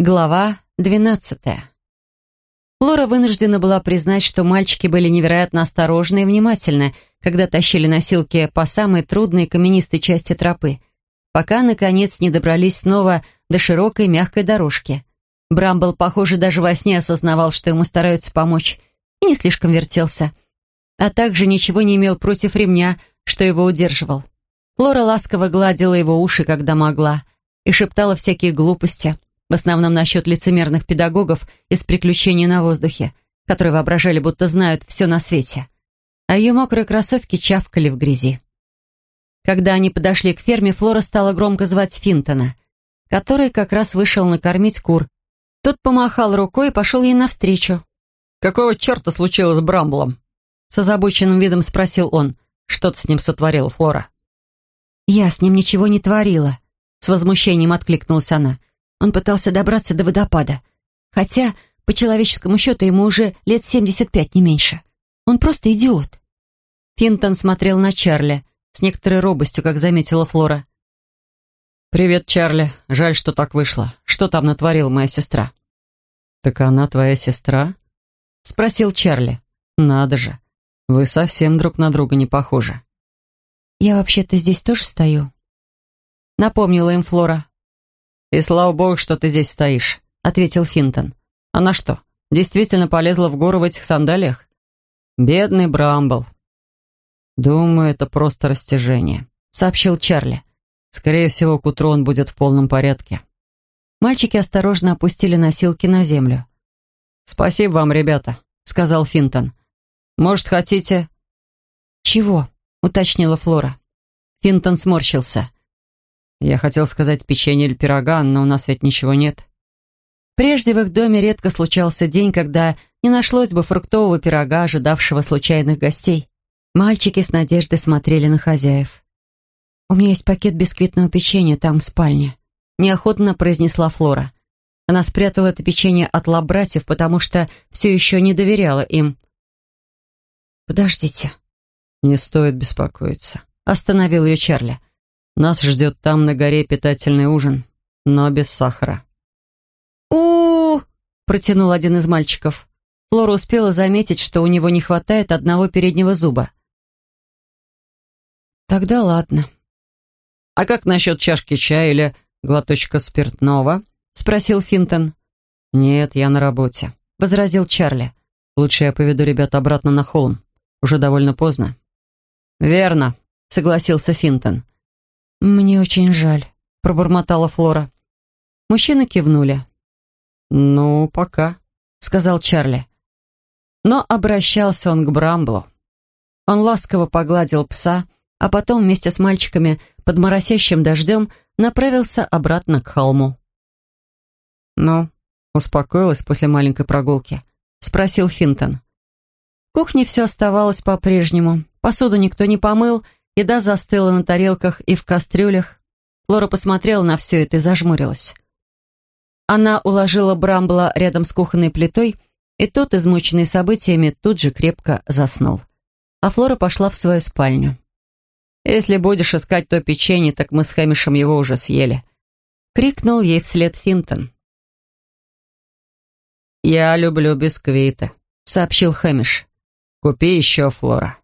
Глава двенадцатая. Флора вынуждена была признать, что мальчики были невероятно осторожны и внимательны, когда тащили носилки по самой трудной каменистой части тропы, пока, наконец, не добрались снова до широкой мягкой дорожки. Брамбл, похоже, даже во сне осознавал, что ему стараются помочь, и не слишком вертелся, а также ничего не имел против ремня, что его удерживал. Флора ласково гладила его уши, когда могла, и шептала всякие глупости — в основном насчет лицемерных педагогов из «Приключений на воздухе», которые воображали, будто знают все на свете. А ее мокрые кроссовки чавкали в грязи. Когда они подошли к ферме, Флора стала громко звать Финтона, который как раз вышел накормить кур. Тот помахал рукой и пошел ей навстречу. «Какого черта случилось с Брамблом?» С озабоченным видом спросил он. «Что ты с ним сотворила, Флора?» «Я с ним ничего не творила», — с возмущением откликнулась она. Он пытался добраться до водопада. Хотя, по человеческому счету, ему уже лет 75, не меньше. Он просто идиот. Финтон смотрел на Чарли, с некоторой робостью, как заметила Флора. «Привет, Чарли. Жаль, что так вышло. Что там натворила моя сестра?» «Так она твоя сестра?» — спросил Чарли. «Надо же. Вы совсем друг на друга не похожи». «Я вообще-то здесь тоже стою», — напомнила им Флора. «И слава богу, что ты здесь стоишь», — ответил Финтон. «Она что, действительно полезла в гору в этих сандалиях?» «Бедный Брамбл». «Думаю, это просто растяжение», — сообщил Чарли. «Скорее всего, к утру он будет в полном порядке». Мальчики осторожно опустили носилки на землю. «Спасибо вам, ребята», — сказал Финтон. «Может, хотите...» «Чего?» — уточнила Флора. Финтон сморщился. Я хотел сказать печенье или пирога, но у нас ведь ничего нет. Прежде в их доме редко случался день, когда не нашлось бы фруктового пирога, ожидавшего случайных гостей. Мальчики с надеждой смотрели на хозяев. «У меня есть пакет бисквитного печенья там, в спальне», — неохотно произнесла Флора. Она спрятала это печенье от лабратьев, потому что все еще не доверяла им. «Подождите». «Не стоит беспокоиться», — остановил ее Чарли. Нас ждет там на горе питательный ужин, но без сахара. у, протянул один из мальчиков. Флора успела заметить, что у него не хватает одного переднего зуба. «Тогда ладно». «А как насчет чашки чая или глоточка спиртного?» — спросил Финтон. «Нет, я на работе», — возразил Чарли. «Лучше я поведу ребят обратно на холм. Уже довольно поздно». «Верно», — согласился Финтон. «Мне очень жаль», — пробормотала Флора. Мужчины кивнули. «Ну, пока», — сказал Чарли. Но обращался он к Брамблу. Он ласково погладил пса, а потом вместе с мальчиками под моросящим дождем направился обратно к холму. «Ну, успокоилась после маленькой прогулки?» — спросил Финтон. В кухне все оставалось по-прежнему. Посуду никто не помыл, Еда застыла на тарелках и в кастрюлях. Лора посмотрела на все это и зажмурилась. Она уложила Брамбла рядом с кухонной плитой, и тот, измученный событиями, тут же крепко заснул. А Флора пошла в свою спальню. «Если будешь искать то печенье, так мы с Хэмишем его уже съели», — крикнул ей вслед Финтон. «Я люблю бисквиты», — сообщил Хэмиш. «Купи еще, Флора».